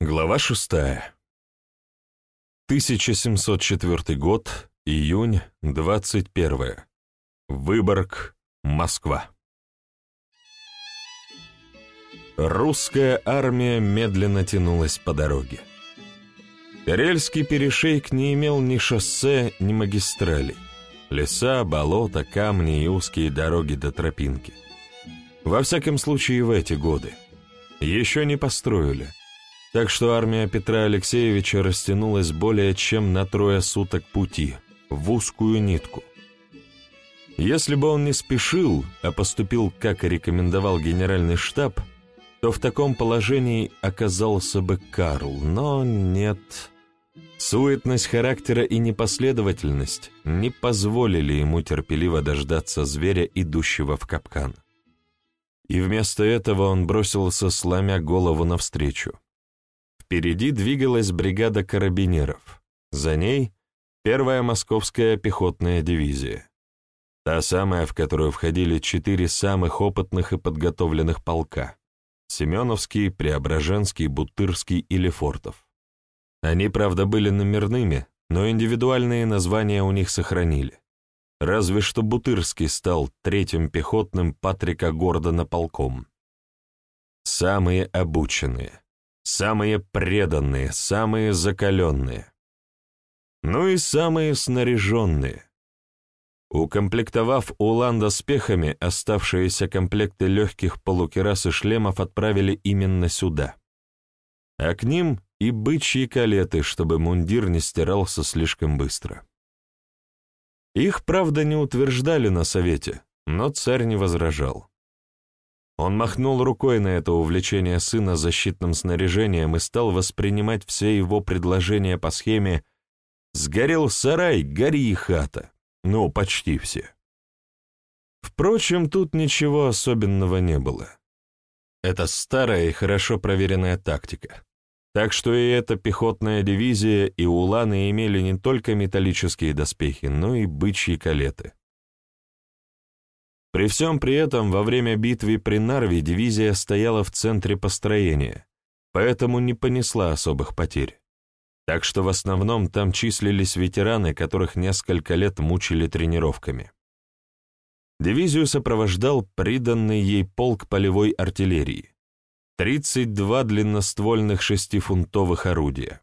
Глава шестая. 1704 год, июнь, 21. Выборг, Москва. Русская армия медленно тянулась по дороге. Карельский перешейк не имел ни шоссе, ни магистралей. Леса, болота, камни и узкие дороги до тропинки. Во всяком случае, в эти годы. Еще не построили – так что армия Петра Алексеевича растянулась более чем на трое суток пути, в узкую нитку. Если бы он не спешил, а поступил, как и рекомендовал генеральный штаб, то в таком положении оказался бы Карл, но нет. Суетность характера и непоследовательность не позволили ему терпеливо дождаться зверя, идущего в капкан. И вместо этого он бросился, сломя голову навстречу. Впереди двигалась бригада карабинеров. За ней — первая московская пехотная дивизия. Та самая, в которую входили четыре самых опытных и подготовленных полка — Семеновский, Преображенский, Бутырский и Лефортов. Они, правда, были номерными, но индивидуальные названия у них сохранили. Разве что Бутырский стал третьим пехотным Патрика Гордона полком. Самые обученные, самые преданные, самые закаленные. Ну и самые снаряженные. Укомплектовав Улан доспехами, оставшиеся комплекты легких полукерас и шлемов отправили именно сюда. А к ним и бычьи калеты, чтобы мундир не стирался слишком быстро. Их, правда, не утверждали на совете, но царь не возражал. Он махнул рукой на это увлечение сына защитным снаряжением и стал воспринимать все его предложения по схеме «Сгорел сарай, гори и хата». Ну, почти все. Впрочем, тут ничего особенного не было. Это старая и хорошо проверенная тактика. Так что и эта пехотная дивизия, и уланы имели не только металлические доспехи, но и бычьи калеты. При всем при этом во время битвы при Нарве дивизия стояла в центре построения, поэтому не понесла особых потерь. Так что в основном там числились ветераны, которых несколько лет мучили тренировками. Дивизию сопровождал приданный ей полк полевой артиллерии. 32 длинноствольных шестифунтовых орудия.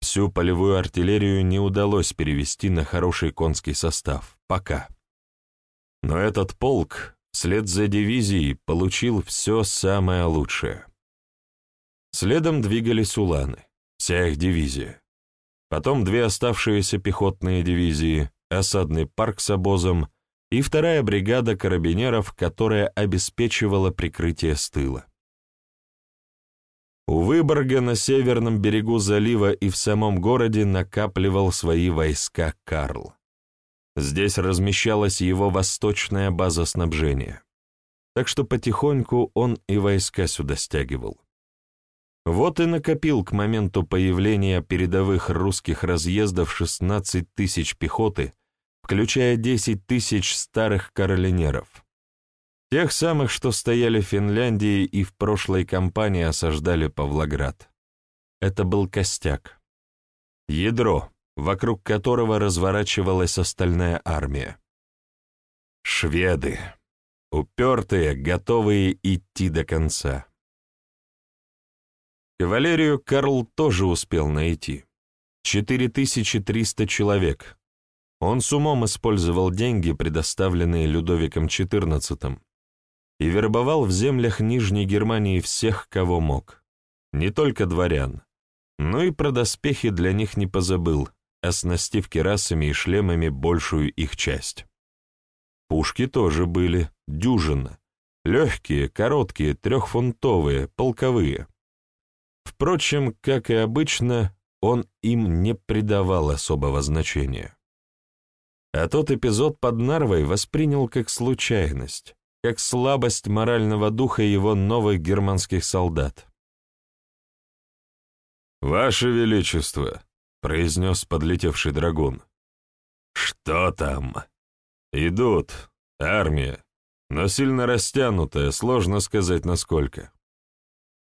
Всю полевую артиллерию не удалось перевести на хороший конский состав, пока. Но этот полк, вслед за дивизией, получил все самое лучшее. Следом двигались уланы, вся их дивизия. Потом две оставшиеся пехотные дивизии, осадный парк с обозом и вторая бригада карабинеров, которая обеспечивала прикрытие с тыла. У Выборга на северном берегу залива и в самом городе накапливал свои войска Карл. Здесь размещалась его восточная база снабжения. Так что потихоньку он и войска сюда стягивал. Вот и накопил к моменту появления передовых русских разъездов 16 тысяч пехоты, включая 10 тысяч старых каролинеров. Тех самых, что стояли в Финляндии и в прошлой кампании осаждали Павлоград. Это был костяк. Ядро, вокруг которого разворачивалась остальная армия. Шведы. Упертые, готовые идти до конца. Кавалерию Карл тоже успел найти. 4300 человек. Он с умом использовал деньги, предоставленные Людовиком XIV, и вербовал в землях Нижней Германии всех, кого мог. Не только дворян, но и про доспехи для них не позабыл, оснастив керасами и шлемами большую их часть. Пушки тоже были, дюжина. Легкие, короткие, трехфунтовые, полковые. Впрочем, как и обычно, он им не придавал особого значения. А тот эпизод под Нарвой воспринял как случайность, как слабость морального духа его новых германских солдат. «Ваше Величество!» Произнес подлетевший драгун. «Что там?» «Идут. Армия. Но сильно растянутая, сложно сказать, насколько.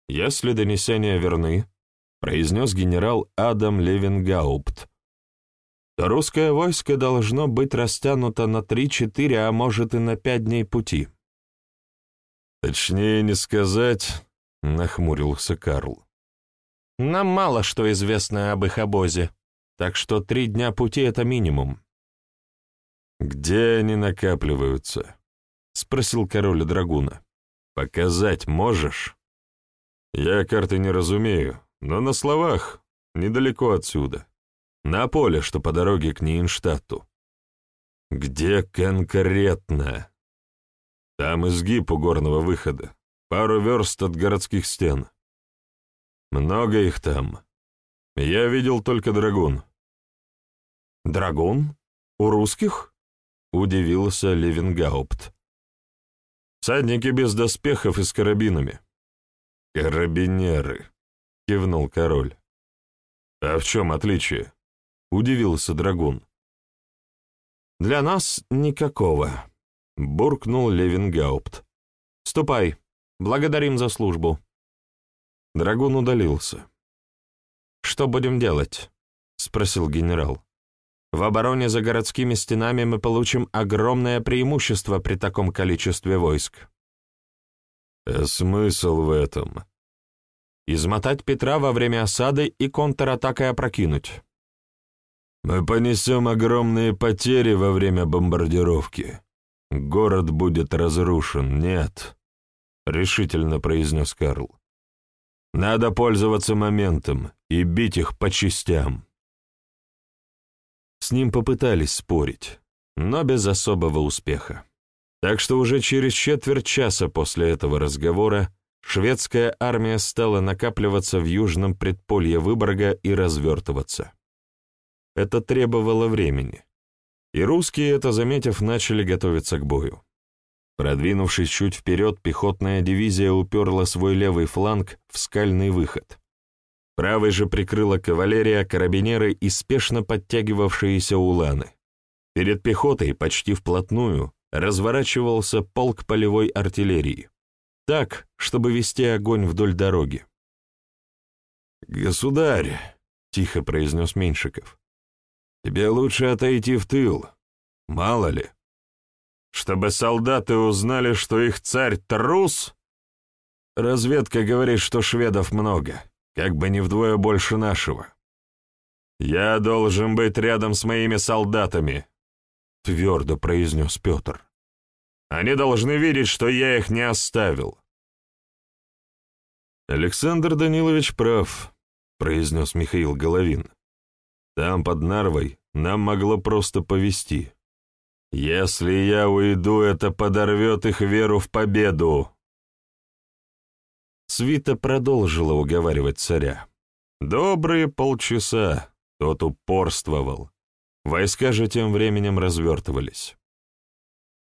Если донесения верны, произнес генерал Адам Левенгаупт, то русское войско должно быть растянуто на три-четыре, а может и на пять дней пути. «Точнее не сказать», — нахмурился Карл. «Нам мало что известно об их обозе, так что три дня пути — это минимум». «Где они накапливаются?» — спросил король Драгуна. «Показать можешь?» «Я карты не разумею, но на словах, недалеко отсюда. На поле, что по дороге к Нейнштадту». «Где конкретно?» Там изгиб у горного выхода, пару верст от городских стен. Много их там. Я видел только драгун. «Драгун? У русских?» — удивился Левенгаупт. «Садники без доспехов и с карабинами». «Карабинеры», — кивнул король. «А в чем отличие?» — удивился драгун. «Для нас никакого», — буркнул Левенгаупт. «Ступай, благодарим за службу». Драгун удалился. «Что будем делать?» — спросил генерал. «В обороне за городскими стенами мы получим огромное преимущество при таком количестве войск». «А смысл в этом?» «Измотать Петра во время осады и контратакой опрокинуть». «Мы понесем огромные потери во время бомбардировки», «Город будет разрушен, нет», — решительно произнес Карл. «Надо пользоваться моментом и бить их по частям». С ним попытались спорить, но без особого успеха. Так что уже через четверть часа после этого разговора шведская армия стала накапливаться в южном предполье Выборга и развертываться. Это требовало времени и русские, это заметив, начали готовиться к бою. Продвинувшись чуть вперед, пехотная дивизия уперла свой левый фланг в скальный выход. Правый же прикрыла кавалерия, карабинеры и спешно подтягивавшиеся уланы. Перед пехотой, почти вплотную, разворачивался полк полевой артиллерии. Так, чтобы вести огонь вдоль дороги. «Государь», — тихо произнес Меньшиков, Тебе лучше отойти в тыл. Мало ли. Чтобы солдаты узнали, что их царь трус? Разведка говорит, что шведов много, как бы не вдвое больше нашего. Я должен быть рядом с моими солдатами, — твердо произнес Петр. Они должны видеть, что я их не оставил. Александр Данилович прав, — произнес Михаил Головин. Там, под Нарвой, нам могло просто повести. Если я уйду, это подорвет их веру в победу. Свита продолжила уговаривать царя. Добрые полчаса тот упорствовал. Войска же тем временем развертывались.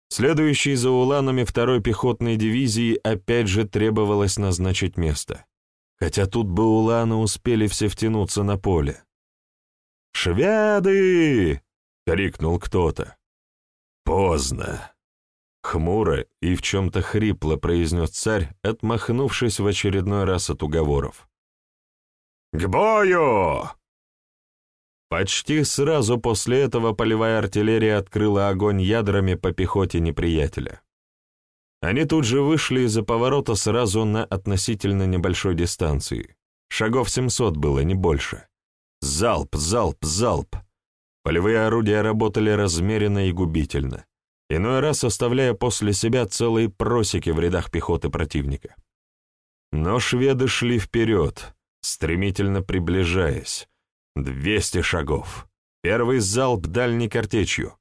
Следующей за уланами второй пехотной дивизии опять же требовалось назначить место. Хотя тут бы уланы успели все втянуться на поле. «Шведы!» — крикнул кто-то. «Поздно!» Хмуро и в чем-то хрипло произнес царь, отмахнувшись в очередной раз от уговоров. «К бою!» Почти сразу после этого полевая артиллерия открыла огонь ядрами по пехоте неприятеля. Они тут же вышли из-за поворота сразу на относительно небольшой дистанции. Шагов 700 было, не больше. Залп, залп, залп. Полевые орудия работали размеренно и губительно, иной раз оставляя после себя целые просеки в рядах пехоты противника. Но шведы шли вперед, стремительно приближаясь. Двести шагов. Первый залп дальней картечью.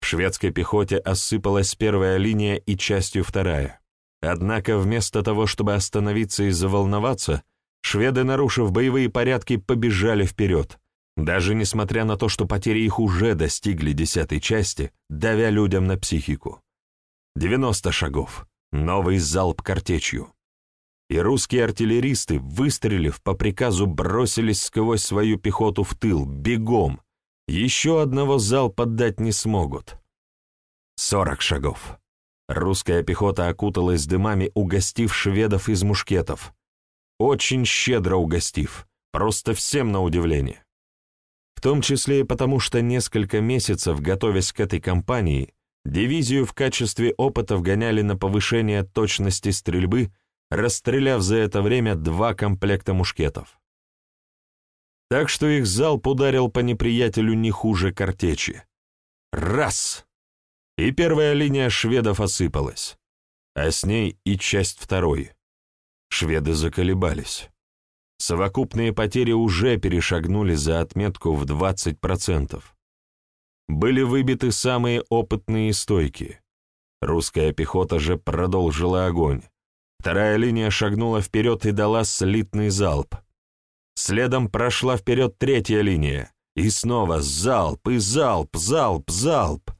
В шведской пехоте осыпалась первая линия и частью вторая. Однако вместо того, чтобы остановиться и заволноваться, шведы, нарушив боевые порядки, побежали вперед, даже несмотря на то, что потери их уже достигли десятой части, давя людям на психику. 90 шагов, новый залп картечью. И русские артиллеристы, выстрелив по приказу, бросились сквозь свою пехоту в тыл, бегом. Еще одного залпа дать не смогут. 40 шагов. Русская пехота окуталась дымами, угостив шведов из мушкетов очень щедро угостив, просто всем на удивление. В том числе и потому, что несколько месяцев, готовясь к этой кампании, дивизию в качестве опыта вгоняли на повышение точности стрельбы, расстреляв за это время два комплекта мушкетов. Так что их залп ударил по неприятелю не хуже картечи. Раз! И первая линия шведов осыпалась, а с ней и часть второй. Шведы заколебались. Совокупные потери уже перешагнули за отметку в 20%. Были выбиты самые опытные и стойкие. Русская пехота же продолжила огонь. Вторая линия шагнула вперед и дала слитный залп. Следом прошла вперед третья линия. И снова залп, и залп, залп, залп.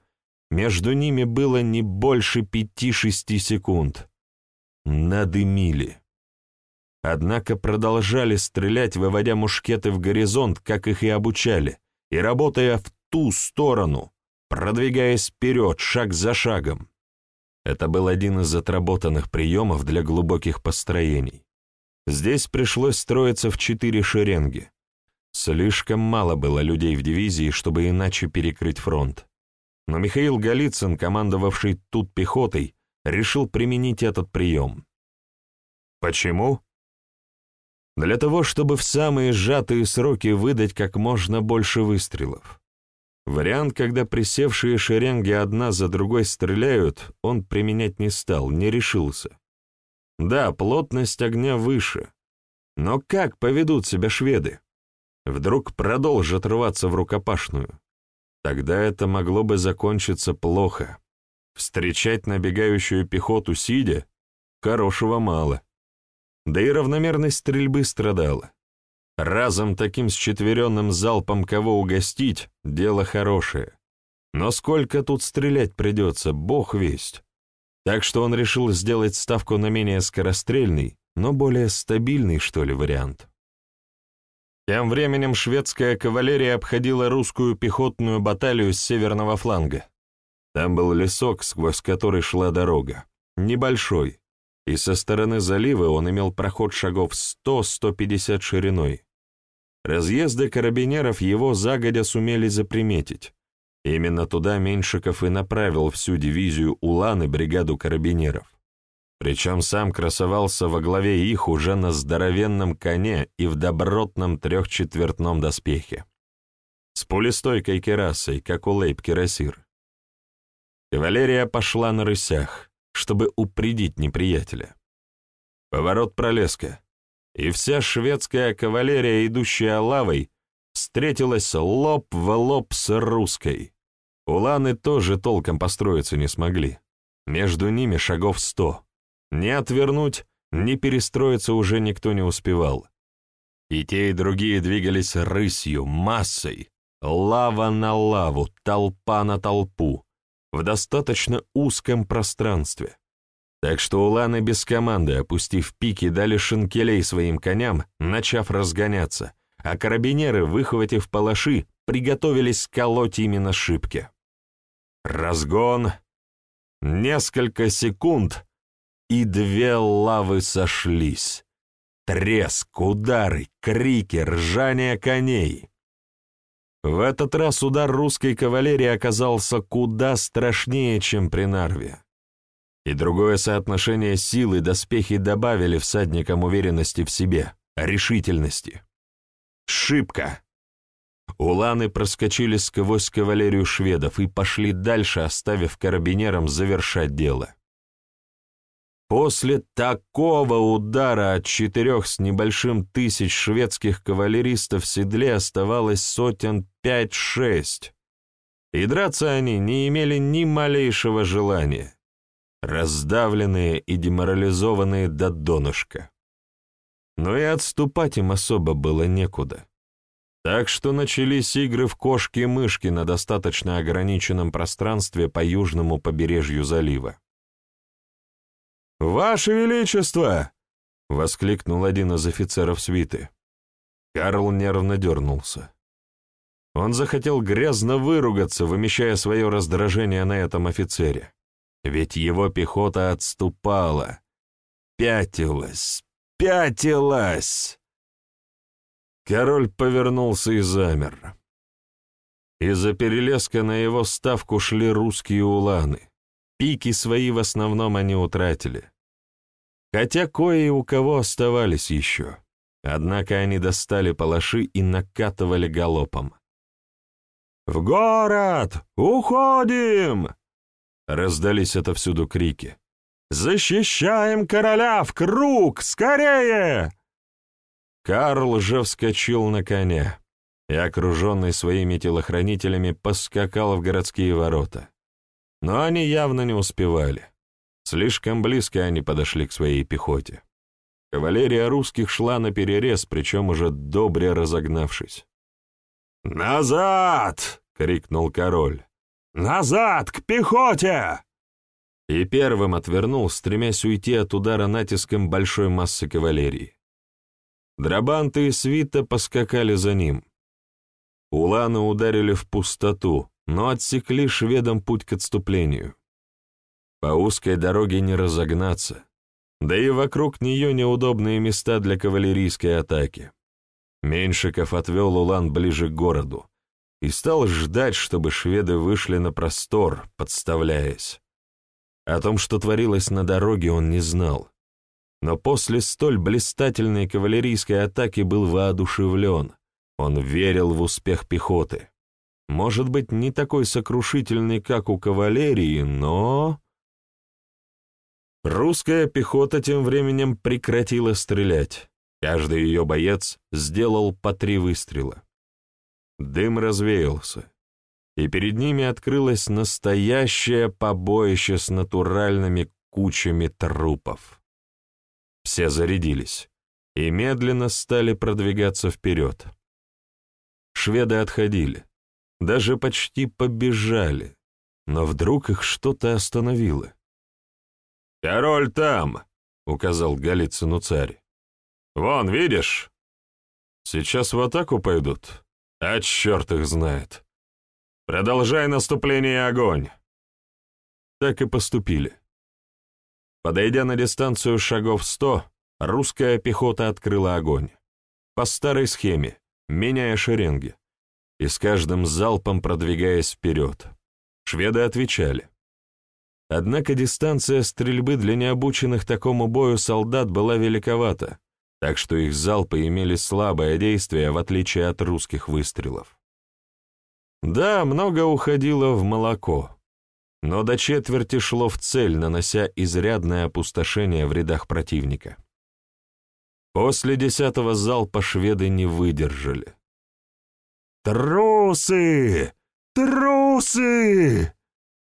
Между ними было не больше пяти-шести секунд. Надымили. Однако продолжали стрелять, выводя мушкеты в горизонт, как их и обучали, и работая в ту сторону, продвигаясь вперед, шаг за шагом. Это был один из отработанных приемов для глубоких построений. Здесь пришлось строиться в четыре шеренги. Слишком мало было людей в дивизии, чтобы иначе перекрыть фронт. Но Михаил Голицын, командовавший тут пехотой, решил применить этот прием. Почему? Для того, чтобы в самые сжатые сроки выдать как можно больше выстрелов. Вариант, когда присевшие шеренги одна за другой стреляют, он применять не стал, не решился. Да, плотность огня выше. Но как поведут себя шведы? Вдруг продолжат рваться в рукопашную. Тогда это могло бы закончиться плохо. Встречать набегающую пехоту сидя — хорошего мало. Да и равномерность стрельбы страдала. Разом таким счетверенным залпом кого угостить — дело хорошее. Но сколько тут стрелять придется, бог весть. Так что он решил сделать ставку на менее скорострельный, но более стабильный, что ли, вариант. Тем временем шведская кавалерия обходила русскую пехотную баталию с северного фланга. Там был лесок, сквозь который шла дорога. Небольшой, и со стороны залива он имел проход шагов 100-150 шириной. Разъезды карабинеров его загодя сумели заприметить. Именно туда Меньшиков и направил всю дивизию Улан и бригаду карабинеров. Причем сам красовался во главе их уже на здоровенном коне и в добротном трехчетвертном доспехе. С пулестойкой керасой, как у лейб-кирасир. Кавалерия пошла на рысях чтобы упредить неприятеля. Поворот пролеска, и вся шведская кавалерия, идущая лавой, встретилась лоб в лоб с русской. Уланы тоже толком построиться не смогли. Между ними шагов сто. Ни отвернуть, ни перестроиться уже никто не успевал. И те, и другие двигались рысью, массой, лава на лаву, толпа на толпу, в достаточно узком пространстве. Так что уланы без команды, опустив пики, дали шинкелей своим коням, начав разгоняться, а карабинеры, выхватив палаши, приготовились колоть именно шибки. Разгон. Несколько секунд, и две лавы сошлись. Треск, удары, крики, ржание коней. В этот раз удар русской кавалерии оказался куда страшнее, чем при Нарве. И другое соотношение сил и доспехи добавили всадникам уверенности в себе, решительности. Шибко! Уланы проскочили сквозь кавалерию шведов и пошли дальше, оставив карабинерам завершать дело. После такого удара от четырех с небольшим тысяч шведских кавалеристов в седле оставалось сотен пять-шесть, и драться они не имели ни малейшего желания, раздавленные и деморализованные до донышка. Но и отступать им особо было некуда. Так что начались игры в кошки-мышки на достаточно ограниченном пространстве по южному побережью залива. «Ваше Величество!» — воскликнул один из офицеров свиты. Карл нервно дернулся. Он захотел грязно выругаться, вымещая свое раздражение на этом офицере. Ведь его пехота отступала. Пятилась, пятилась. Король повернулся и замер. Из-за перелеска на его ставку шли русские уланы. Пики свои в основном они утратили. Хотя кое у кого оставались еще. Однако они достали палаши и накатывали галопом. «В город! Уходим!» Раздались отовсюду крики. «Защищаем короля в круг! Скорее!» Карл же вскочил на коня и, окруженный своими телохранителями, поскакал в городские ворота. Но они явно не успевали. Слишком близко они подошли к своей пехоте. Кавалерия русских шла на перерез, причем уже добре разогнавшись. «Назад!» — крикнул король. «Назад, к пехоте!» И первым отвернул, стремясь уйти от удара натиском большой массы кавалерии. Драбанты и свита поскакали за ним. Уланы ударили в пустоту, но отсекли шведам путь к отступлению. По узкой дороге не разогнаться, да и вокруг нее неудобные места для кавалерийской атаки. Меньшиков отвел Улан ближе к городу и стал ждать, чтобы шведы вышли на простор, подставляясь. О том, что творилось на дороге, он не знал. Но после столь блистательной кавалерийской атаки был воодушевлен. Он верил в успех пехоты. Может быть, не такой сокрушительный, как у кавалерии, но... Русская пехота тем временем прекратила стрелять. Каждый ее боец сделал по три выстрела. Дым развеялся, и перед ними открылось настоящее побоище с натуральными кучами трупов. Все зарядились и медленно стали продвигаться вперед. Шведы отходили, даже почти побежали, но вдруг их что-то остановило. «Король там!» — указал Голицыну царь. «Вон, видишь? Сейчас в атаку пойдут, а черт их знает. Продолжай наступление огонь!» Так и поступили. Подойдя на дистанцию шагов сто, русская пехота открыла огонь. По старой схеме, меняя шеренги, и с каждым залпом продвигаясь вперед. Шведы отвечали. Однако дистанция стрельбы для необученных такому бою солдат была великовата, так что их залпы имели слабое действие, в отличие от русских выстрелов. Да, много уходило в молоко, но до четверти шло в цель, нанося изрядное опустошение в рядах противника. После десятого залпа шведы не выдержали. «Трусы! Трусы!»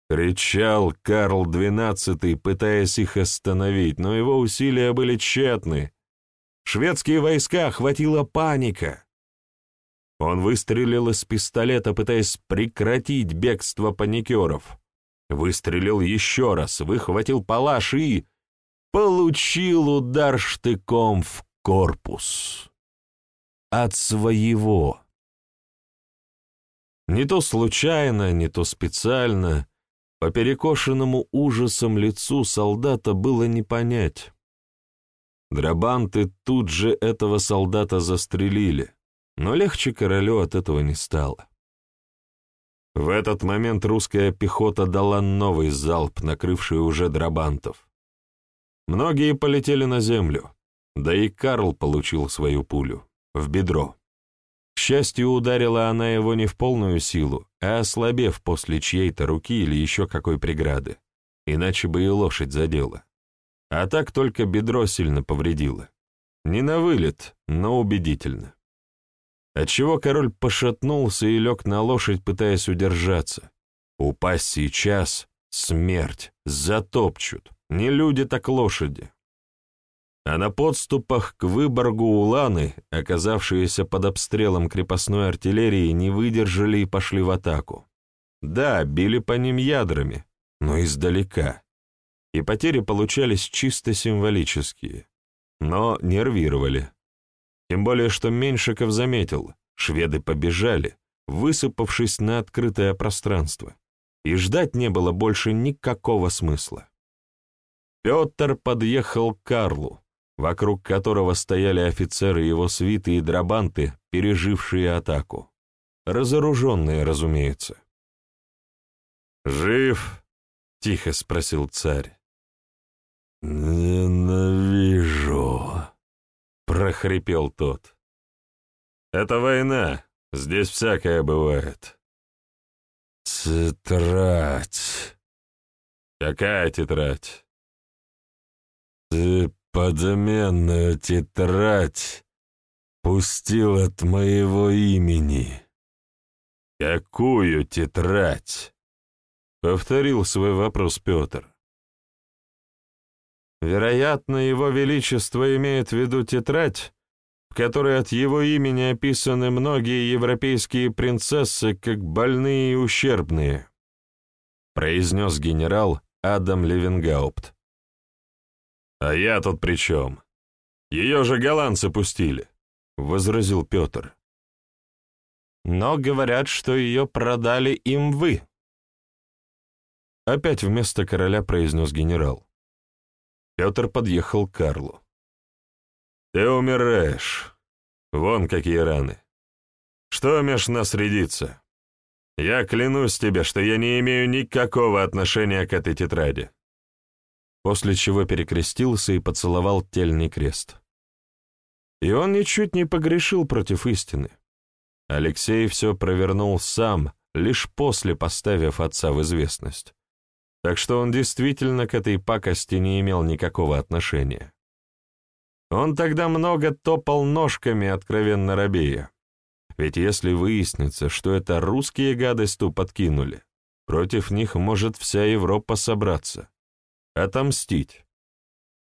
Кричал Карл XII, пытаясь их остановить, но его усилия были тщетны. Шведские войска охватила паника. Он выстрелил из пистолета, пытаясь прекратить бегство паникеров. Выстрелил еще раз, выхватил палаш и... Получил удар штыком в корпус. От своего. Не то случайно, не то специально, по перекошенному ужасом лицу солдата было не понять. Драбанты тут же этого солдата застрелили, но легче королю от этого не стало. В этот момент русская пехота дала новый залп, накрывший уже драбантов. Многие полетели на землю, да и Карл получил свою пулю в бедро. Счастью, ударила она его не в полную силу, а ослабев после чьей-то руки или еще какой преграды, иначе бы и лошадь задела. А так только бедро сильно повредило. Не на вылет, но убедительно. Отчего король пошатнулся и лег на лошадь, пытаясь удержаться. Упасть сейчас — смерть, затопчут. Не люди, так лошади а на подступах к Выборгу уланы, оказавшиеся под обстрелом крепостной артиллерии, не выдержали и пошли в атаку. Да, били по ним ядрами, но издалека. И потери получались чисто символические, но нервировали. Тем более, что Меньшиков заметил, шведы побежали, высыпавшись на открытое пространство, и ждать не было больше никакого смысла. Петр подъехал к Карлу, вокруг которого стояли офицеры его свиты и драбанты, пережившие атаку. Разоруженные, разумеется. «Жив?» — тихо спросил царь. «Ненавижу», — прохрипел тот. «Это война, здесь всякое бывает». «Тетрадь». «Какая тетрадь?» «Ты подменную тетрадь пустил от моего имени». «Какую тетрадь?» — повторил свой вопрос Петр. Вероятно, его величество имеет в виду тетрадь, в которой от его имени описаны многие европейские принцессы как больные и ущербные, произнес генерал Адам Левенгаупт. «А я тут при чем? Ее же голландцы пустили», — возразил Петр. «Но говорят, что ее продали им вы», — опять вместо короля произнес генерал. Петр подъехал к Карлу. «Ты умираешь. Вон какие раны. Что меж нас рядится? Я клянусь тебе, что я не имею никакого отношения к этой тетради». После чего перекрестился и поцеловал тельный крест. И он ничуть не погрешил против истины. Алексей все провернул сам, лишь после поставив отца в известность так что он действительно к этой пакости не имел никакого отношения. Он тогда много топал ножками, откровенно робея. Ведь если выяснится, что это русские гадость ту подкинули, против них может вся Европа собраться. Отомстить.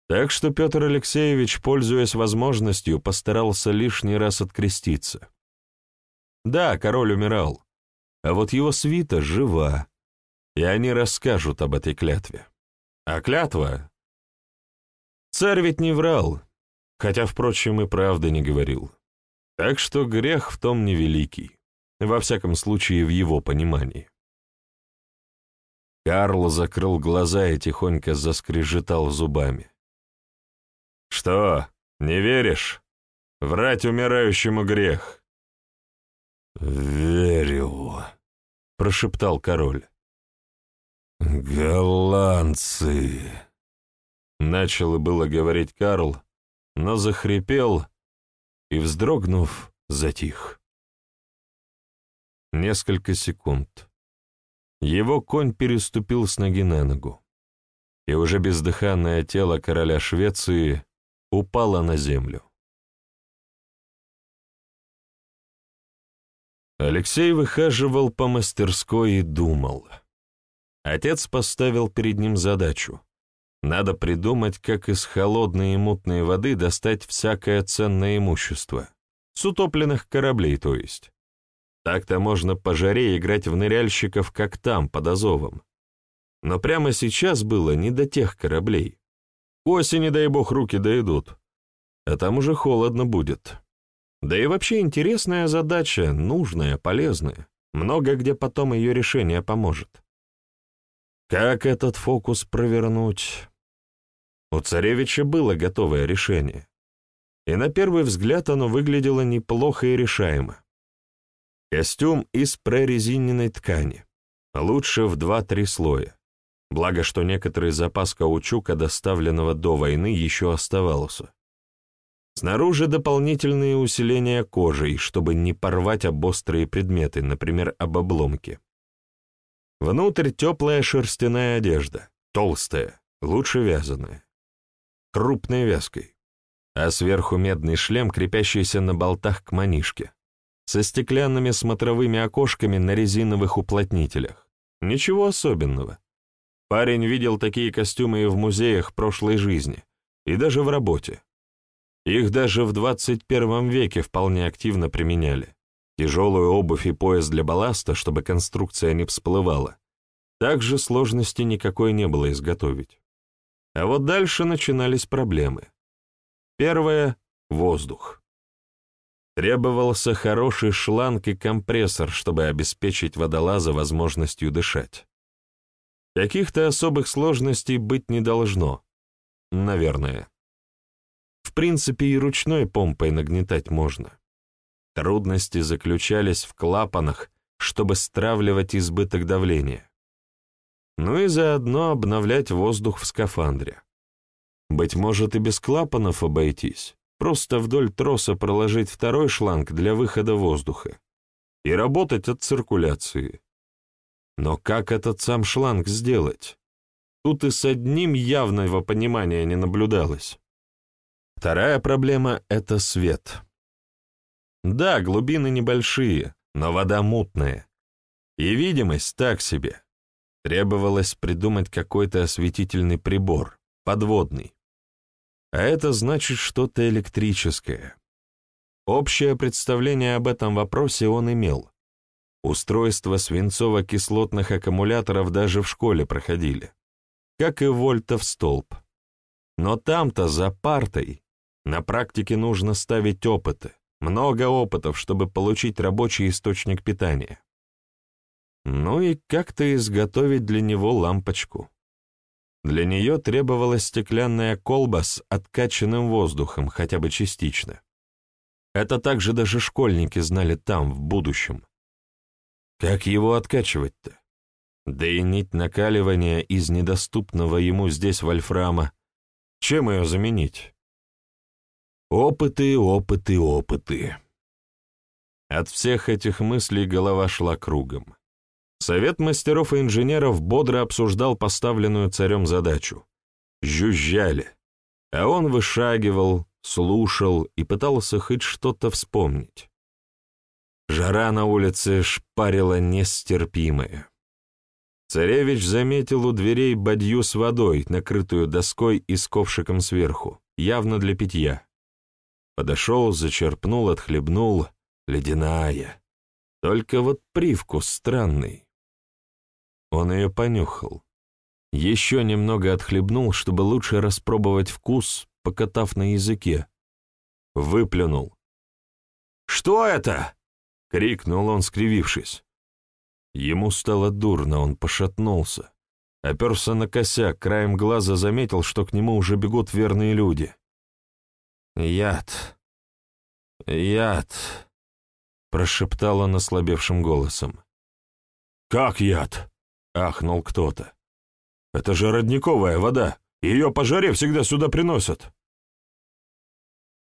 Так что Петр Алексеевич, пользуясь возможностью, постарался лишний раз откреститься. Да, король умирал, а вот его свита жива, и они расскажут об этой клятве. А клятва? Царь ведь не врал, хотя, впрочем, и правды не говорил. Так что грех в том невеликий, во всяком случае, в его понимании. Карл закрыл глаза и тихонько заскрежетал зубами. «Что, не веришь? Врать умирающему грех». «Верю», — прошептал король. «Голландцы!» Начал было говорить Карл, но захрипел и, вздрогнув, затих. Несколько секунд. Его конь переступил с ноги на ногу, и уже бездыханное тело короля Швеции упало на землю. Алексей выхаживал по мастерской и думал — Отец поставил перед ним задачу. Надо придумать, как из холодной и мутной воды достать всякое ценное имущество. С утопленных кораблей, то есть. Так-то можно по жаре играть в ныряльщиков, как там, под Азовом. Но прямо сейчас было не до тех кораблей. К осени, дай бог, руки дойдут. А там уже холодно будет. Да и вообще интересная задача, нужная, полезная. Много где потом ее решение поможет. Как этот фокус провернуть? У царевича было готовое решение, и на первый взгляд оно выглядело неплохо и решаемо. Костюм из прорезиненной ткани, лучше в два-три слоя, благо что некоторый запас каучука, доставленного до войны, еще оставался. Снаружи дополнительные усиления кожей, чтобы не порвать об острые предметы, например, об обломки. Внутрь теплая шерстяная одежда, толстая, лучше вязаная, крупной вязкой, а сверху медный шлем, крепящийся на болтах к манишке, со стеклянными смотровыми окошками на резиновых уплотнителях. Ничего особенного. Парень видел такие костюмы и в музеях прошлой жизни, и даже в работе. Их даже в 21 веке вполне активно применяли тяжелую обувь и пояс для балласта, чтобы конструкция не всплывала. Также сложности никакой не было изготовить. А вот дальше начинались проблемы. Первое — воздух. Требовался хороший шланг и компрессор, чтобы обеспечить водолаза возможностью дышать. Каких-то особых сложностей быть не должно. Наверное. принципе, и ручной помпой нагнетать можно. Трудности заключались в клапанах, чтобы стравливать избыток давления. Ну и заодно обновлять воздух в скафандре. Быть может, и без клапанов обойтись, просто вдоль троса проложить второй шланг для выхода воздуха и работать от циркуляции. Но как этот сам шланг сделать? Тут и с одним явного понимания не наблюдалось. Вторая проблема — это свет. Да, глубины небольшие, но вода мутная. И видимость так себе. Требовалось придумать какой-то осветительный прибор, подводный. А это значит что-то электрическое. Общее представление об этом вопросе он имел. Устройство свинцово-кислотных аккумуляторов даже в школе проходили. Как и вольтов столб. Но там-то, за партой, на практике нужно ставить опыты. Много опытов, чтобы получить рабочий источник питания. Ну и как-то изготовить для него лампочку. Для нее требовалась стеклянная колба с откачанным воздухом, хотя бы частично. Это также даже школьники знали там, в будущем. Как его откачивать-то? Да и нить накаливания из недоступного ему здесь вольфрама. Чем ее заменить? Опыты, опыты, опыты. От всех этих мыслей голова шла кругом. Совет мастеров и инженеров бодро обсуждал поставленную царем задачу. Жужжали, а он вышагивал, слушал и пытался хоть что-то вспомнить. Жара на улице шпарила нестерпимая. Царевич заметил у дверей бадью с водой, накрытую доской и с ковшиком сверху, явно для питья. Подошел, зачерпнул, отхлебнул. Ледяная. Только вот привкус странный. Он ее понюхал. Еще немного отхлебнул, чтобы лучше распробовать вкус, покатав на языке. Выплюнул. «Что это?» — крикнул он, скривившись. Ему стало дурно, он пошатнулся. Оперся на косяк, краем глаза заметил, что к нему уже бегут верные люди. «Яд! Яд!» — прошептал он ослабевшим голосом. «Как яд?» — ахнул кто-то. «Это же родниковая вода. Ее по жаре всегда сюда приносят».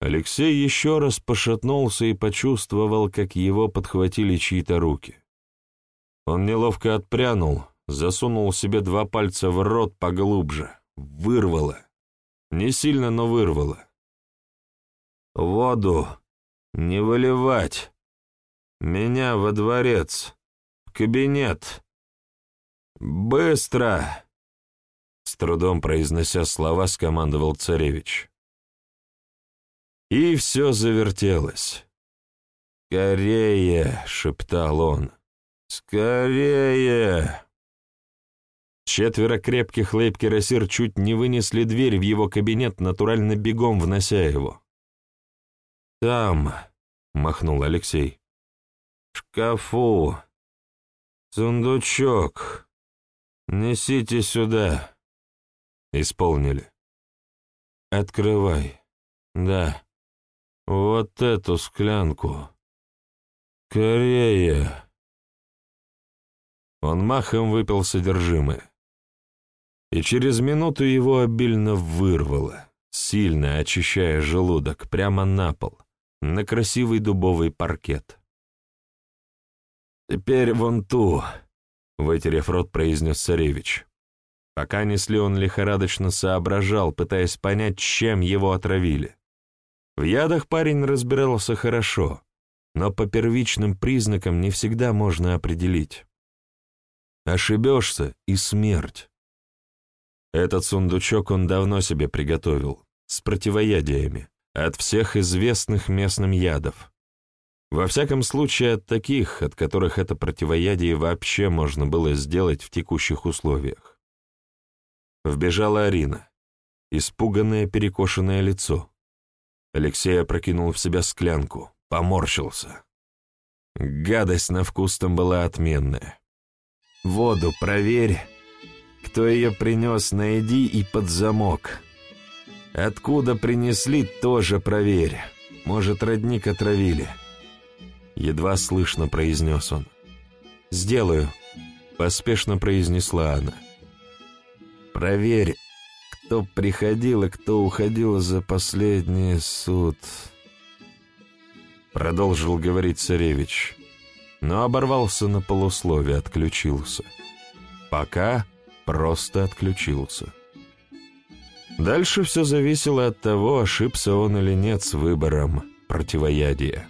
Алексей еще раз пошатнулся и почувствовал, как его подхватили чьи-то руки. Он неловко отпрянул, засунул себе два пальца в рот поглубже. Вырвало. Не сильно, но вырвало. Воду не выливать. Меня во дворец, в кабинет. Быстро!» С трудом произнося слова, скомандовал царевич. И все завертелось. «Скорее!» — шептал он. «Скорее!» Четверо крепких лейб-кирасир чуть не вынесли дверь в его кабинет, натурально бегом внося его. «Там», — махнул Алексей. «В шкафу. Сундучок. Несите сюда». Исполнили. «Открывай. Да. Вот эту склянку. Скорее». Он махом выпил содержимое. И через минуту его обильно вырвало, сильно очищая желудок, прямо на пол на красивый дубовый паркет. «Теперь вон ту», — вытерев рот, произнес царевич. Пока несли, он лихорадочно соображал, пытаясь понять, чем его отравили. В ядах парень разбирался хорошо, но по первичным признакам не всегда можно определить. Ошибешься — и смерть. Этот сундучок он давно себе приготовил, с противоядиями от всех известных местным ядов. Во всяком случае, от таких, от которых это противоядие вообще можно было сделать в текущих условиях. Вбежала Арина, испуганное перекошенное лицо. Алексей опрокинул в себя склянку, поморщился. Гадость на вкус там была отменная. «Воду проверь. Кто ее принес, найди и под замок», Откуда принесли, тоже проверь. Может, родник отравили. Едва слышно произнес он. «Сделаю», — поспешно произнесла она. «Проверь, кто приходил и кто уходил за последний суд», — продолжил говорить царевич, но оборвался на полусловие, отключился. Пока просто отключился. Дальше все зависело от того, ошибся он или нет с выбором противоядия.